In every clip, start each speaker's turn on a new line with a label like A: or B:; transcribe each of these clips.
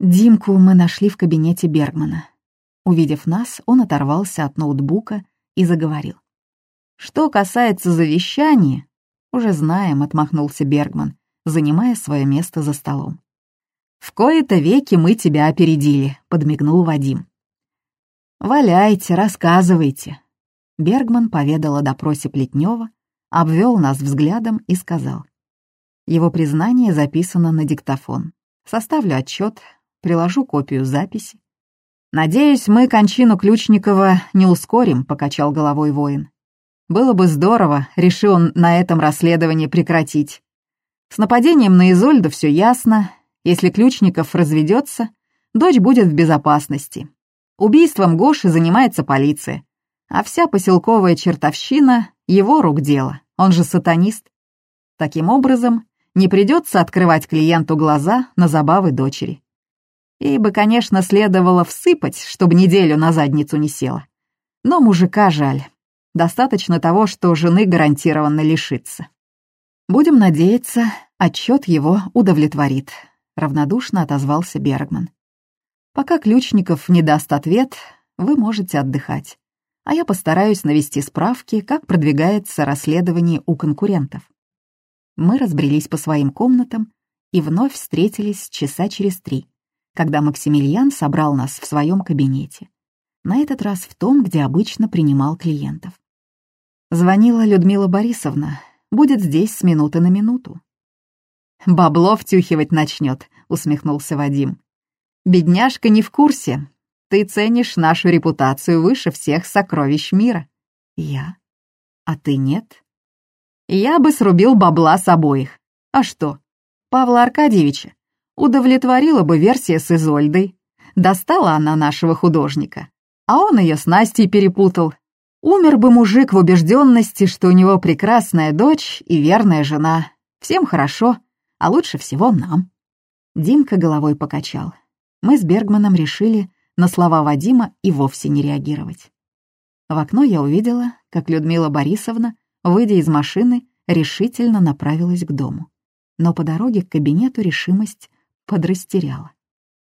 A: Димку мы нашли в кабинете Бергмана. Увидев нас, он оторвался от ноутбука и заговорил. «Что касается завещания, уже знаем», — отмахнулся Бергман, занимая свое место за столом. «В кои-то веки мы тебя опередили», — подмигнул Вадим. «Валяйте, рассказывайте». Бергман поведал о допросе Плетнева, обвел нас взглядом и сказал. Его признание записано на диктофон. Составлю отчет, приложу копию записи. «Надеюсь, мы кончину Ключникова не ускорим», — покачал головой воин. «Было бы здорово, решил он на этом расследовании прекратить. С нападением на Изольду все ясно. Если Ключников разведется, дочь будет в безопасности. Убийством Гоши занимается полиция, а вся поселковая чертовщина — его рук дело, он же сатанист. Таким образом, не придется открывать клиенту глаза на забавы дочери. Ибо, конечно, следовало всыпать, чтобы неделю на задницу не села. Но мужика жаль. Достаточно того, что жены гарантированно лишится. Будем надеяться, отчет его удовлетворит. Равнодушно отозвался Бергман. Пока Ключников не даст ответ, вы можете отдыхать. А я постараюсь навести справки, как продвигается расследование у конкурентов. Мы разбрелись по своим комнатам и вновь встретились часа через три когда Максимилиан собрал нас в своем кабинете. На этот раз в том, где обычно принимал клиентов. Звонила Людмила Борисовна. Будет здесь с минуты на минуту. «Бабло втюхивать начнет», — усмехнулся Вадим. «Бедняжка не в курсе. Ты ценишь нашу репутацию выше всех сокровищ мира». «Я? А ты нет?» «Я бы срубил бабла с обоих. А что, Павла Аркадьевича удовлетворила бы версия с Изольдой. Достала она нашего художника, а он ее с Настей перепутал. Умер бы мужик в убежденности, что у него прекрасная дочь и верная жена. Всем хорошо, а лучше всего нам. Димка головой покачал. Мы с Бергманом решили на слова Вадима и вовсе не реагировать. В окно я увидела, как Людмила Борисовна, выйдя из машины, решительно направилась к дому. Но по дороге к кабинету решимость подрастеряла.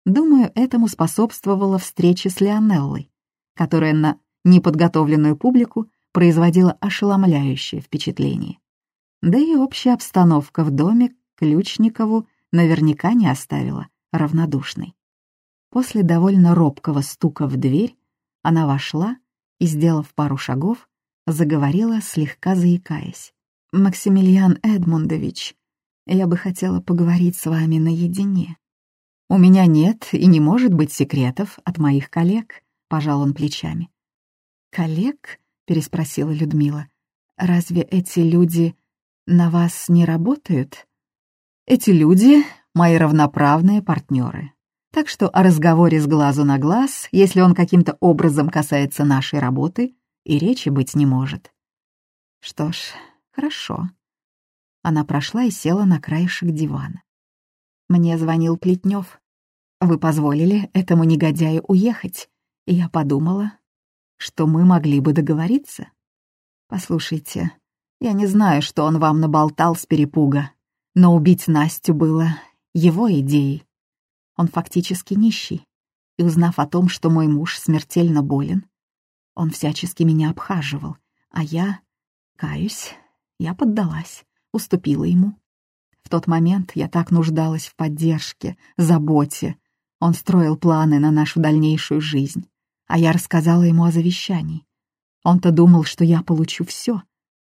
A: Думаю, этому способствовала встреча с Леонеллой, которая на неподготовленную публику производила ошеломляющее впечатление. Да и общая обстановка в доме Ключникову наверняка не оставила равнодушной. После довольно робкого стука в дверь она вошла и, сделав пару шагов, заговорила, слегка заикаясь. «Максимилиан Эдмундович, я бы хотела поговорить с вами наедине. У меня нет и не может быть секретов от моих коллег, пожал он плечами. Коллег? переспросила Людмила. Разве эти люди на вас не работают? Эти люди — мои равноправные партнеры. Так что о разговоре с глазу на глаз, если он каким-то образом касается нашей работы, и речи быть не может. Что ж, хорошо. Она прошла и села на краешек дивана. Мне звонил Плетнев. Вы позволили этому негодяю уехать, и я подумала, что мы могли бы договориться. Послушайте, я не знаю, что он вам наболтал с перепуга, но убить Настю было его идеей. Он фактически нищий, и узнав о том, что мой муж смертельно болен, он всячески меня обхаживал, а я, каюсь, я поддалась уступила ему. В тот момент я так нуждалась в поддержке, заботе. Он строил планы на нашу дальнейшую жизнь, а я рассказала ему о завещании. Он-то думал, что я получу все,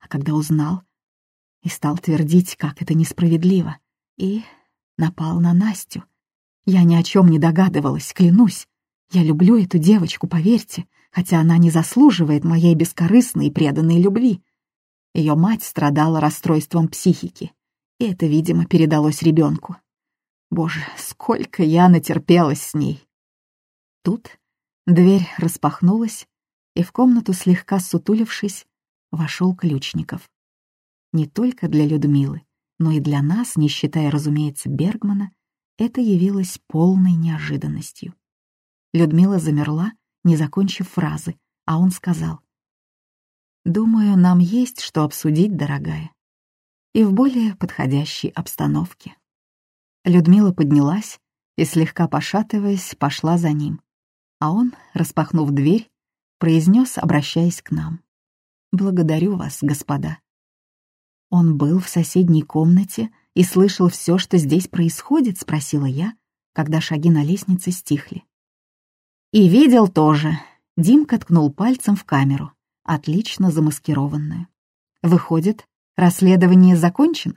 A: а когда узнал и стал твердить, как это несправедливо, и напал на Настю. Я ни о чем не догадывалась, клянусь. Я люблю эту девочку, поверьте, хотя она не заслуживает моей бескорыстной и преданной любви. Ее мать страдала расстройством психики, и это, видимо, передалось ребенку. Боже, сколько я натерпелась с ней. Тут дверь распахнулась, и в комнату, слегка сутулившись, вошел Ключников. Не только для Людмилы, но и для нас, не считая, разумеется, Бергмана, это явилось полной неожиданностью. Людмила замерла, не закончив фразы, а он сказал. Думаю, нам есть что обсудить, дорогая. И в более подходящей обстановке. Людмила поднялась и, слегка пошатываясь, пошла за ним. А он, распахнув дверь, произнес, обращаясь к нам. «Благодарю вас, господа». «Он был в соседней комнате и слышал все, что здесь происходит?» — спросила я, когда шаги на лестнице стихли. «И видел тоже», — Димка ткнул пальцем в камеру, отлично замаскированную. «Выходит, расследование закончено?»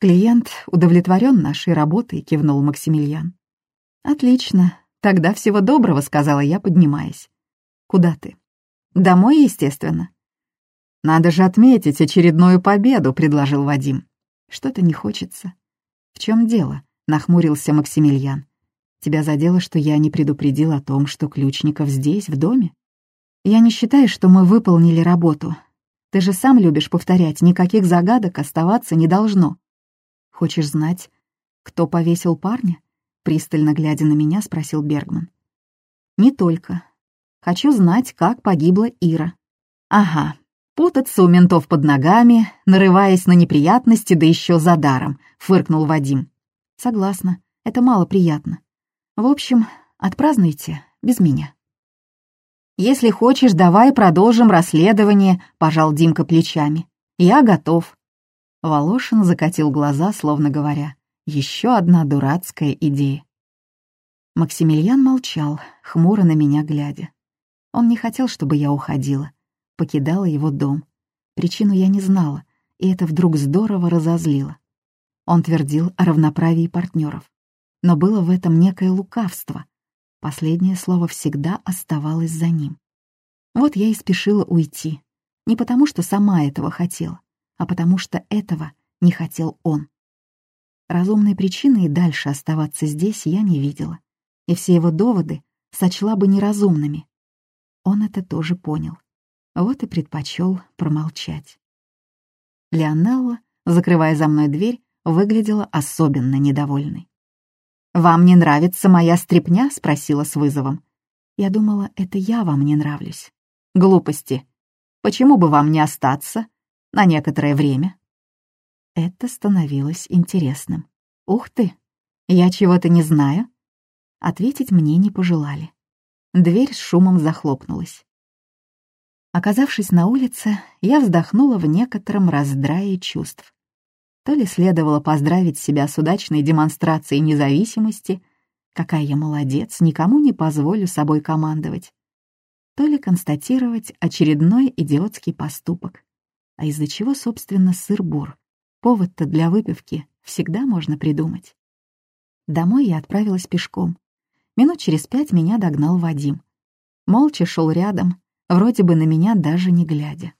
A: «Клиент удовлетворен нашей работой», — кивнул Максимилиан. «Отлично. Тогда всего доброго», — сказала я, поднимаясь. «Куда ты?» «Домой, естественно». «Надо же отметить очередную победу», — предложил Вадим. «Что-то не хочется». «В чем дело?» — нахмурился Максимилиан. «Тебя задело, что я не предупредил о том, что Ключников здесь, в доме?» «Я не считаю, что мы выполнили работу. Ты же сам любишь повторять, никаких загадок оставаться не должно». «Хочешь знать, кто повесил парня?» Пристально глядя на меня, спросил Бергман. «Не только. Хочу знать, как погибла Ира». «Ага, путаться у ментов под ногами, нарываясь на неприятности, да еще за даром», — фыркнул Вадим. «Согласна, это мало приятно. В общем, отпразднуйте без меня». «Если хочешь, давай продолжим расследование», — пожал Димка плечами. «Я готов». Волошин закатил глаза, словно говоря. Еще одна дурацкая идея. Максимилиан молчал, хмуро на меня глядя. Он не хотел, чтобы я уходила, покидала его дом. Причину я не знала, и это вдруг здорово разозлило. Он твердил о равноправии партнеров, но было в этом некое лукавство. Последнее слово всегда оставалось за ним. Вот я и спешила уйти, не потому что сама этого хотела, а потому что этого не хотел он. Разумной причины и дальше оставаться здесь я не видела, и все его доводы сочла бы неразумными. Он это тоже понял. Вот и предпочел промолчать. Леонелла, закрывая за мной дверь, выглядела особенно недовольной. «Вам не нравится моя стряпня?» — спросила с вызовом. Я думала, это я вам не нравлюсь. Глупости. Почему бы вам не остаться на некоторое время? Это становилось интересным. «Ух ты! Я чего-то не знаю?» Ответить мне не пожелали. Дверь с шумом захлопнулась. Оказавшись на улице, я вздохнула в некотором раздрае чувств. То ли следовало поздравить себя с удачной демонстрацией независимости, какая я молодец, никому не позволю собой командовать, то ли констатировать очередной идиотский поступок. А из-за чего, собственно, сыр-бур? Повод-то для выпивки всегда можно придумать. Домой я отправилась пешком. Минут через пять меня догнал Вадим. Молча шел рядом, вроде бы на меня даже не глядя.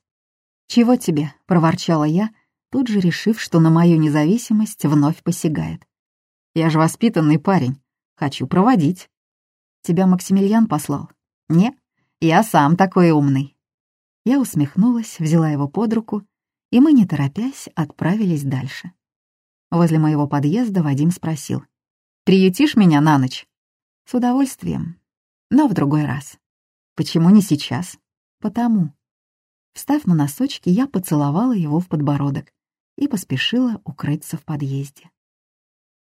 A: «Чего тебе?» — проворчала я, тут же решив, что на мою независимость вновь посягает. «Я же воспитанный парень. Хочу проводить». «Тебя Максимилиан послал?» «Не, я сам такой умный». Я усмехнулась, взяла его под руку и мы, не торопясь, отправились дальше. Возле моего подъезда Вадим спросил. «Приютишь меня на ночь?» «С удовольствием, но в другой раз». «Почему не сейчас?» «Потому». Встав на носочки, я поцеловала его в подбородок и поспешила укрыться в подъезде.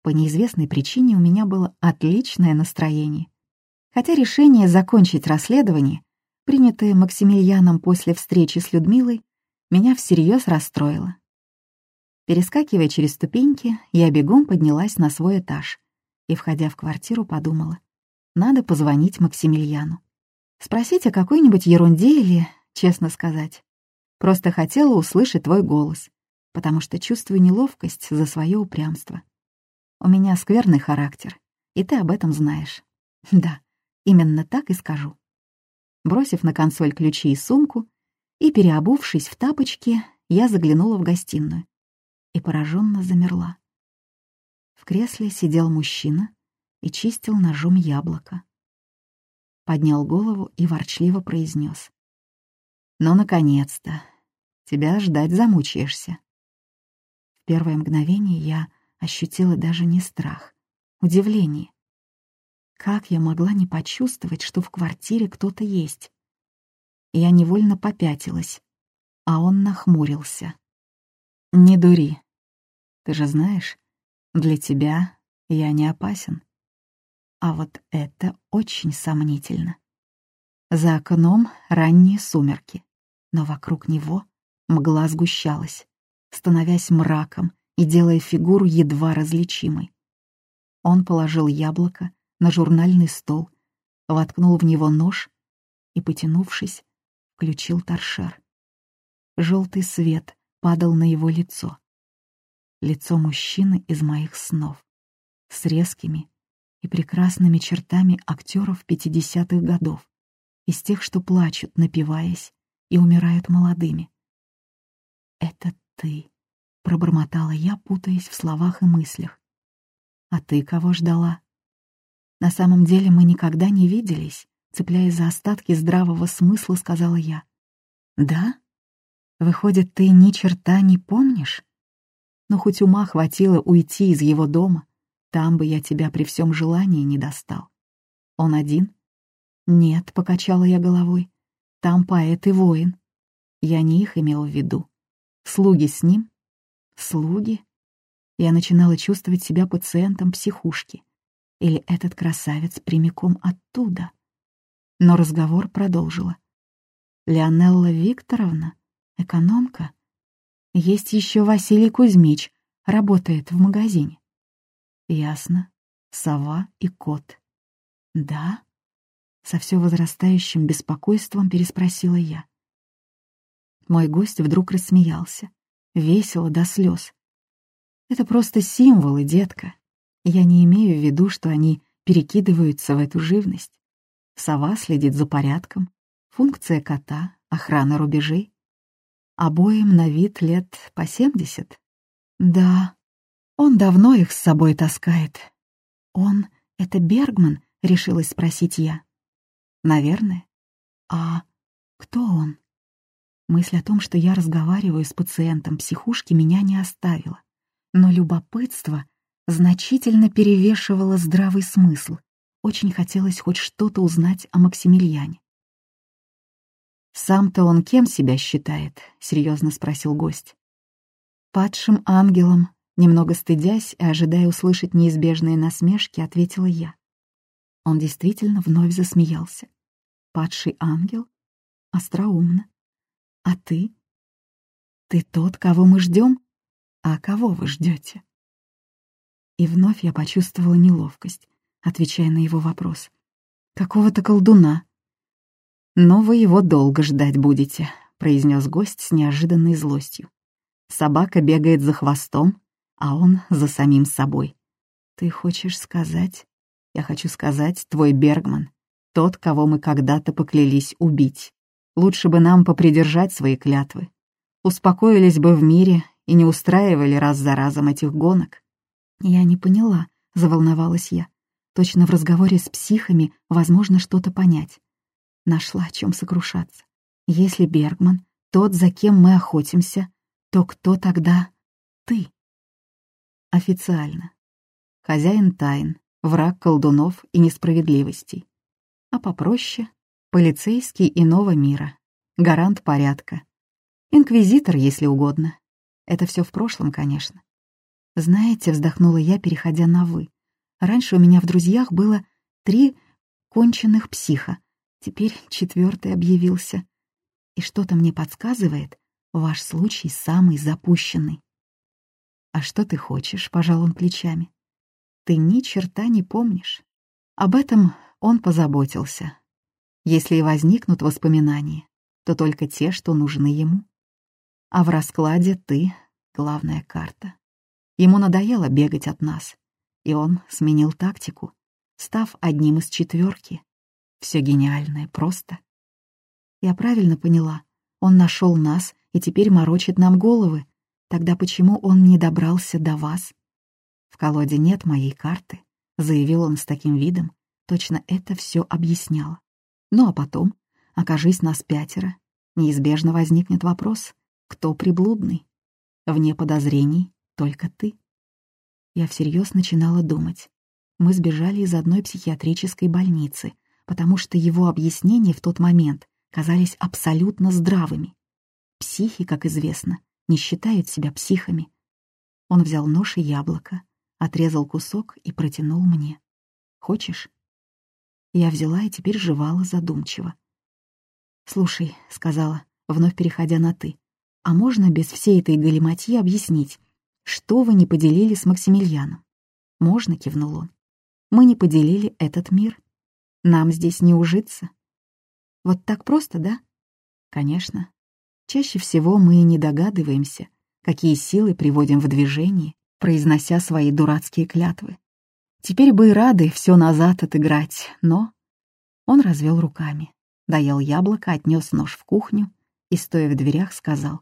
A: По неизвестной причине у меня было отличное настроение. Хотя решение закончить расследование, принятое Максимилианом после встречи с Людмилой, меня всерьез расстроило. Перескакивая через ступеньки, я бегом поднялась на свой этаж и, входя в квартиру, подумала, надо позвонить Максимилиану. Спросить о какой-нибудь ерунде или, честно сказать, просто хотела услышать твой голос, потому что чувствую неловкость за свое упрямство. У меня скверный характер, и ты об этом знаешь. Да, именно так и скажу. Бросив на консоль ключи и сумку, и, переобувшись в тапочки, я заглянула в гостиную и пораженно замерла. В кресле сидел мужчина и чистил ножом яблоко. Поднял голову и ворчливо произнес: «Ну, наконец-то! Тебя ждать замучаешься». Первое мгновение я ощутила даже не страх, удивление. Как я могла не почувствовать, что в квартире кто-то есть? Я невольно попятилась, а он нахмурился. «Не дури. Ты же знаешь, для тебя я не опасен». А вот это очень сомнительно. За окном ранние сумерки, но вокруг него мгла сгущалась, становясь мраком и делая фигуру едва различимой. Он положил яблоко на журнальный стол, воткнул в него нож и, потянувшись, включил торшер. Желтый свет падал на его лицо. Лицо мужчины из моих снов, с резкими и прекрасными чертами актеров 50-х годов, из тех, что плачут, напиваясь, и умирают молодыми. «Это ты», — пробормотала я, путаясь в словах и мыслях. «А ты кого ждала?» «На самом деле мы никогда не виделись», — цепляясь за остатки здравого смысла, сказала я. «Да? Выходит, ты ни черта не помнишь? Но хоть ума хватило уйти из его дома, там бы я тебя при всем желании не достал. Он один?» «Нет», — покачала я головой, — «там поэт и воин. Я не их имел в виду. Слуги с ним? Слуги? Я начинала чувствовать себя пациентом психушки. Или этот красавец прямиком оттуда? Но разговор продолжила. Леонелла Викторовна, экономка. Есть еще Василий Кузьмич, работает в магазине. Ясно. Сова и кот. Да? Со все возрастающим беспокойством переспросила я. Мой гость вдруг рассмеялся. Весело до слез. Это просто символы, детка. Я не имею в виду, что они перекидываются в эту живность. Сова следит за порядком, функция кота, охрана рубежей. Обоим на вид лет по семьдесят. Да, он давно их с собой таскает. Он — это Бергман, решилась спросить я. Наверное. А кто он? Мысль о том, что я разговариваю с пациентом психушки, меня не оставила. Но любопытство значительно перевешивало здравый смысл. Очень хотелось хоть что-то узнать о Максимилиане. «Сам-то он кем себя считает?» — серьезно спросил гость. «Падшим ангелом», немного стыдясь и ожидая услышать неизбежные насмешки, ответила я. Он действительно вновь засмеялся. «Падший ангел? Остроумно. А ты? Ты тот, кого мы ждем? А кого вы ждете? И вновь я почувствовала неловкость, отвечая на его вопрос. Какого-то колдуна. Но вы его долго ждать будете, произнес гость с неожиданной злостью. Собака бегает за хвостом, а он за самим собой. Ты хочешь сказать? Я хочу сказать, твой Бергман, тот, кого мы когда-то поклялись убить. Лучше бы нам попридержать свои клятвы. Успокоились бы в мире и не устраивали раз за разом этих гонок. Я не поняла, заволновалась я. Точно в разговоре с психами возможно что-то понять. Нашла о чем сокрушаться. Если Бергман — тот, за кем мы охотимся, то кто тогда ты? Официально. Хозяин тайн, враг колдунов и несправедливостей. А попроще Полицейский иного мира, гарант порядка. Инквизитор, если угодно. Это все в прошлом, конечно. Знаете, вздохнула я, переходя на «вы». Раньше у меня в друзьях было три конченых психа. Теперь четвертый объявился. И что-то мне подсказывает, ваш случай самый запущенный. «А что ты хочешь?» — пожал он плечами. «Ты ни черта не помнишь. Об этом он позаботился. Если и возникнут воспоминания, то только те, что нужны ему. А в раскладе ты — главная карта. Ему надоело бегать от нас, и он сменил тактику, став одним из четверки. Все гениальное, просто. Я правильно поняла, он нашел нас и теперь морочит нам головы. Тогда почему он не добрался до вас? В колоде нет моей карты, заявил он с таким видом. Точно это все объясняло. Ну а потом, окажись нас пятеро, неизбежно возникнет вопрос, кто приблудный? Вне подозрений только ты. Я всерьез начинала думать. Мы сбежали из одной психиатрической больницы, потому что его объяснения в тот момент казались абсолютно здравыми. Психи, как известно, не считают себя психами. Он взял нож и яблоко, отрезал кусок и протянул мне. Хочешь?» Я взяла и теперь жевала задумчиво. «Слушай», — сказала, вновь переходя на «ты», «а можно без всей этой галиматьи объяснить, что вы не поделили с Максимилианом?» «Можно», — кивнул он. «Мы не поделили этот мир. Нам здесь не ужиться». «Вот так просто, да?» «Конечно. Чаще всего мы не догадываемся, какие силы приводим в движение, произнося свои дурацкие клятвы. Теперь бы и рады все назад отыграть, но...» Он развел руками доел яблоко, отнес нож в кухню и, стоя в дверях, сказал,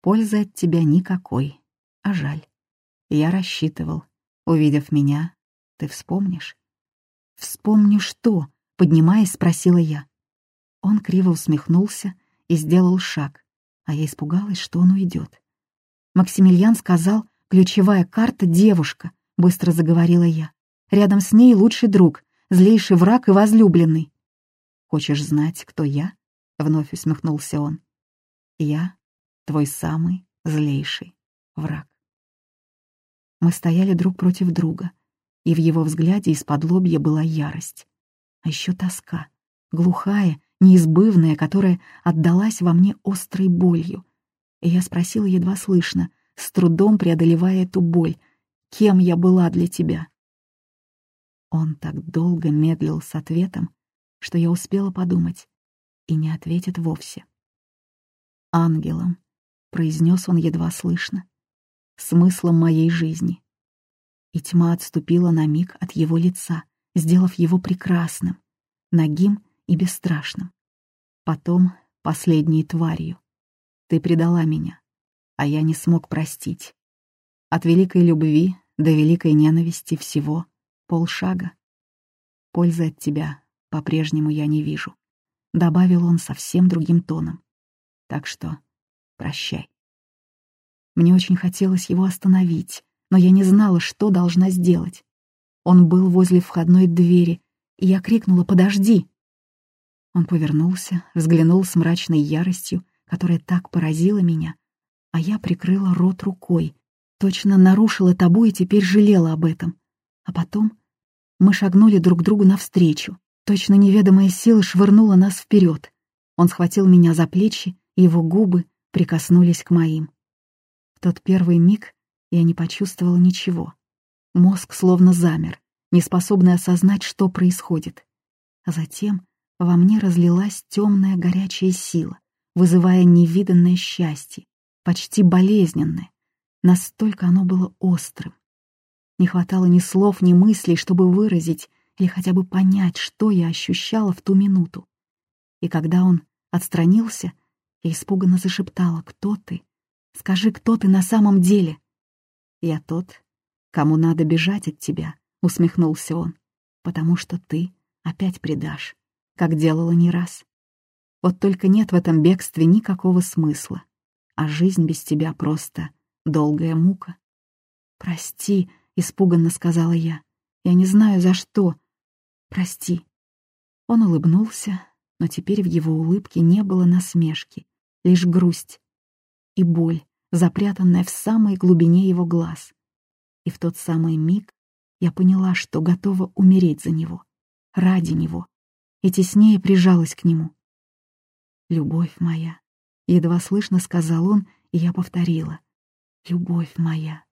A: «Пользы от тебя никакой, а жаль. Я рассчитывал, увидев меня, ты вспомнишь?» «Вспомню что?» — поднимаясь, спросила я. Он криво усмехнулся и сделал шаг, а я испугалась, что он уйдет. Максимилиан сказал, ключевая карта — девушка, быстро заговорила я. Рядом с ней лучший друг, злейший враг и возлюбленный. «Хочешь знать, кто я?» — вновь усмехнулся он. «Я — твой самый злейший враг». Мы стояли друг против друга, и в его взгляде из-под лобья была ярость. А еще тоска, глухая, неизбывная, которая отдалась во мне острой болью. И я спросила едва слышно, с трудом преодолевая эту боль, «Кем я была для тебя?» Он так долго медлил с ответом, что я успела подумать, и не ответит вовсе. «Ангелом», — произнес он едва слышно, — «смыслом моей жизни». И тьма отступила на миг от его лица, сделав его прекрасным, нагим и бесстрашным. Потом последней тварью. Ты предала меня, а я не смог простить. От великой любви до великой ненависти всего полшага. Пользы от тебя по-прежнему я не вижу», — добавил он совсем другим тоном. «Так что прощай». Мне очень хотелось его остановить, но я не знала, что должна сделать. Он был возле входной двери, и я крикнула «Подожди!». Он повернулся, взглянул с мрачной яростью, которая так поразила меня, а я прикрыла рот рукой, точно нарушила табу и теперь жалела об этом. А потом мы шагнули друг другу навстречу. Точно неведомая сила швырнула нас вперед. Он схватил меня за плечи, и его губы прикоснулись к моим. В тот первый миг я не почувствовала ничего. Мозг словно замер, неспособный осознать, что происходит. А затем во мне разлилась темная горячая сила, вызывая невиданное счастье, почти болезненное. Настолько оно было острым. Не хватало ни слов, ни мыслей, чтобы выразить или хотя бы понять, что я ощущала в ту минуту. И когда он отстранился, я испуганно зашептала «Кто ты? Скажи, кто ты на самом деле?» «Я тот, кому надо бежать от тебя», — усмехнулся он, «потому что ты опять предашь, как делала не раз. Вот только нет в этом бегстве никакого смысла, а жизнь без тебя просто долгая мука». «Прости», — испуганно сказала я, — «я не знаю, за что, Прости». Он улыбнулся, но теперь в его улыбке не было насмешки, лишь грусть и боль, запрятанная в самой глубине его глаз. И в тот самый миг я поняла, что готова умереть за него, ради него, и теснее прижалась к нему. «Любовь моя», — едва слышно сказал он, и я повторила. «Любовь моя».